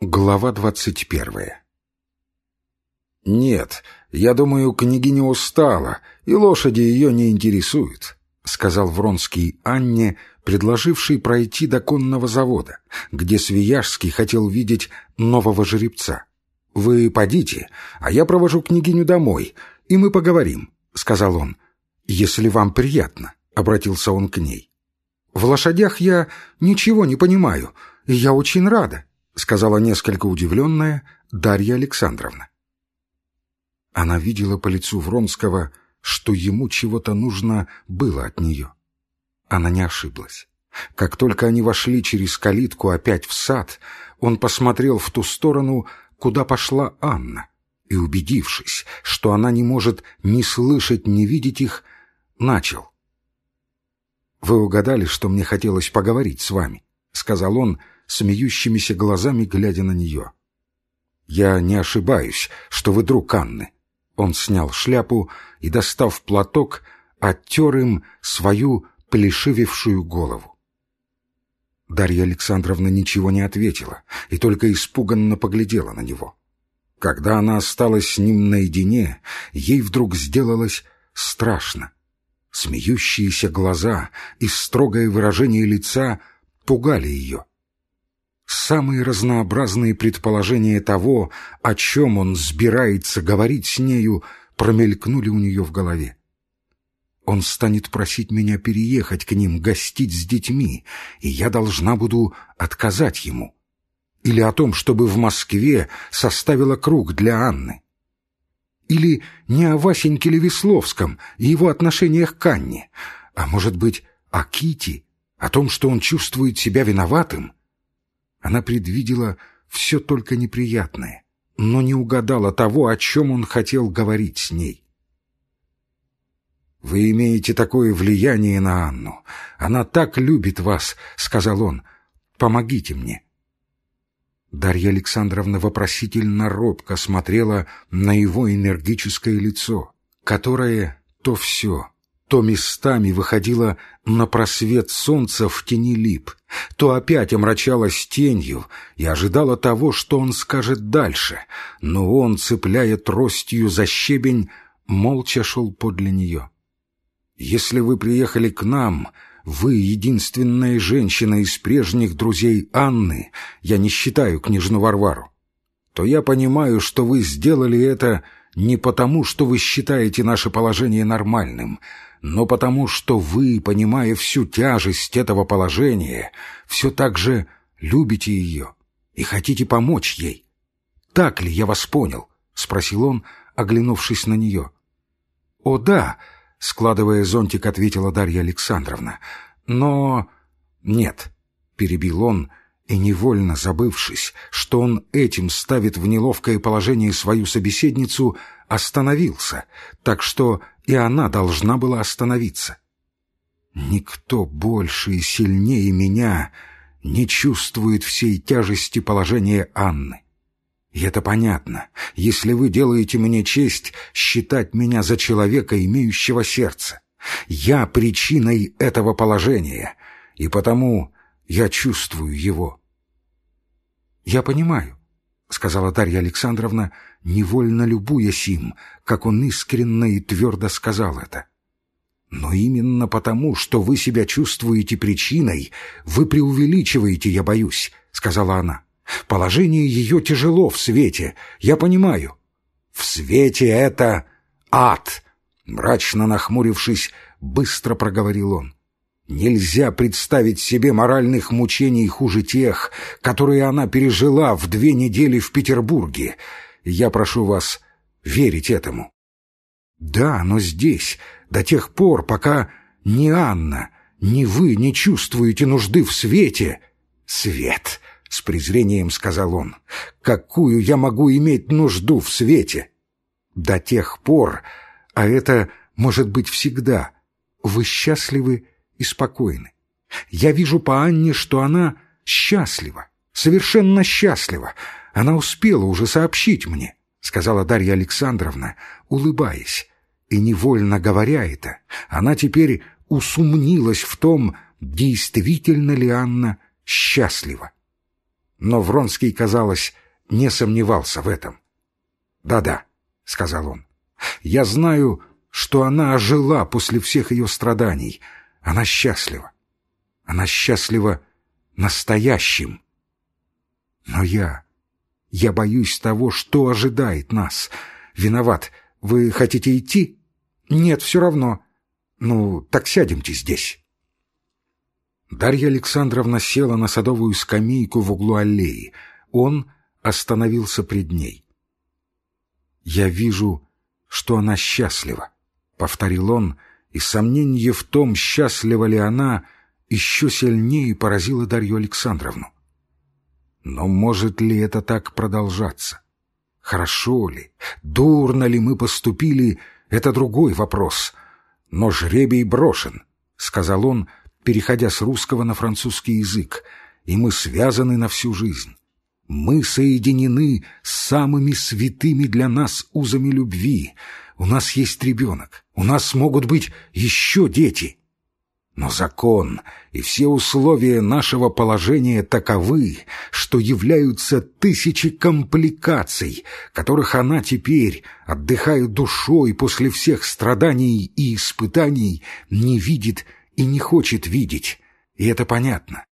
Глава двадцать первая «Нет, я думаю, княгиня устала, и лошади ее не интересуют», — сказал Вронский Анне, предложивший пройти до конного завода, где Свияжский хотел видеть нового жеребца. «Вы подите, а я провожу княгиню домой, и мы поговорим», — сказал он. «Если вам приятно», — обратился он к ней. «В лошадях я ничего не понимаю, и я очень рада», — сказала несколько удивленная Дарья Александровна. Она видела по лицу Вронского, что ему чего-то нужно было от нее. Она не ошиблась. Как только они вошли через калитку опять в сад, он посмотрел в ту сторону, куда пошла Анна, и, убедившись, что она не может ни слышать, ни видеть их, начал. «Вы угадали, что мне хотелось поговорить с вами», — сказал он, — смеющимися глазами глядя на нее. «Я не ошибаюсь, что вы друг Анны». Он снял шляпу и, достав платок, оттер им свою плешивевшую голову. Дарья Александровна ничего не ответила и только испуганно поглядела на него. Когда она осталась с ним наедине, ей вдруг сделалось страшно. Смеющиеся глаза и строгое выражение лица пугали ее. Самые разнообразные предположения того, о чем он сбирается говорить с нею, промелькнули у нее в голове. Он станет просить меня переехать к ним, гостить с детьми, и я должна буду отказать ему. Или о том, чтобы в Москве составила круг для Анны. Или не о Васеньке Левесловском и его отношениях к Анне, а, может быть, о Кити, о том, что он чувствует себя виноватым — она предвидела все только неприятное, но не угадала того, о чем он хотел говорить с ней. «Вы имеете такое влияние на Анну. Она так любит вас», — сказал он. «Помогите мне». Дарья Александровна вопросительно робко смотрела на его энергическое лицо, которое то все, то местами выходило на просвет солнца в тени лип, то опять омрачалась тенью и ожидала того, что он скажет дальше, но он, цепляя тростью за щебень, молча шел подле нее. «Если вы приехали к нам, вы единственная женщина из прежних друзей Анны, я не считаю княжну Варвару, то я понимаю, что вы сделали это не потому, что вы считаете наше положение нормальным, но потому что вы, понимая всю тяжесть этого положения, все так же любите ее и хотите помочь ей. Так ли я вас понял? — спросил он, оглянувшись на нее. — О, да, — складывая зонтик, ответила Дарья Александровна. — Но... — Нет, — перебил он, и, невольно забывшись, что он этим ставит в неловкое положение свою собеседницу, остановился, так что и она должна была остановиться. Никто больше и сильнее меня не чувствует всей тяжести положения Анны. И это понятно, если вы делаете мне честь считать меня за человека, имеющего сердце. Я причиной этого положения, и потому я чувствую его. Я понимаю, — сказала Дарья Александровна, невольно любуясь им, как он искренне и твердо сказал это. «Но именно потому, что вы себя чувствуете причиной, вы преувеличиваете, я боюсь», — сказала она. «Положение ее тяжело в свете, я понимаю». «В свете это ад!» Мрачно нахмурившись, быстро проговорил он. Нельзя представить себе моральных мучений хуже тех, которые она пережила в две недели в Петербурге. Я прошу вас верить этому. Да, но здесь, до тех пор, пока ни Анна, ни вы не чувствуете нужды в свете. Свет, — с презрением сказал он, — какую я могу иметь нужду в свете? До тех пор, а это может быть всегда, вы счастливы и спокойны. Я вижу по Анне, что она счастлива, совершенно счастлива. Она успела уже сообщить мне, — сказала Дарья Александровна, улыбаясь. И невольно говоря это, она теперь усумнилась в том, действительно ли Анна счастлива. Но Вронский, казалось, не сомневался в этом. «Да-да», — сказал он, — «я знаю, что она ожила после всех ее страданий. Она счастлива. Она счастлива настоящим. Но я... Я боюсь того, что ожидает нас. Виноват. Вы хотите идти? Нет, все равно. Ну, так сядемте здесь. Дарья Александровна села на садовую скамейку в углу аллеи. Он остановился пред ней. «Я вижу, что она счастлива», — повторил он, и сомнение в том, счастлива ли она, еще сильнее поразило Дарью Александровну. Но может ли это так продолжаться? Хорошо ли, дурно ли мы поступили, это другой вопрос. Но жребий брошен, — сказал он, переходя с русского на французский язык, и мы связаны на всю жизнь. Мы соединены с самыми святыми для нас узами любви. У нас есть ребенок, у нас могут быть еще дети. Но закон и все условия нашего положения таковы, что являются тысячи компликаций, которых она теперь, отдыхая душой после всех страданий и испытаний, не видит и не хочет видеть. И это понятно.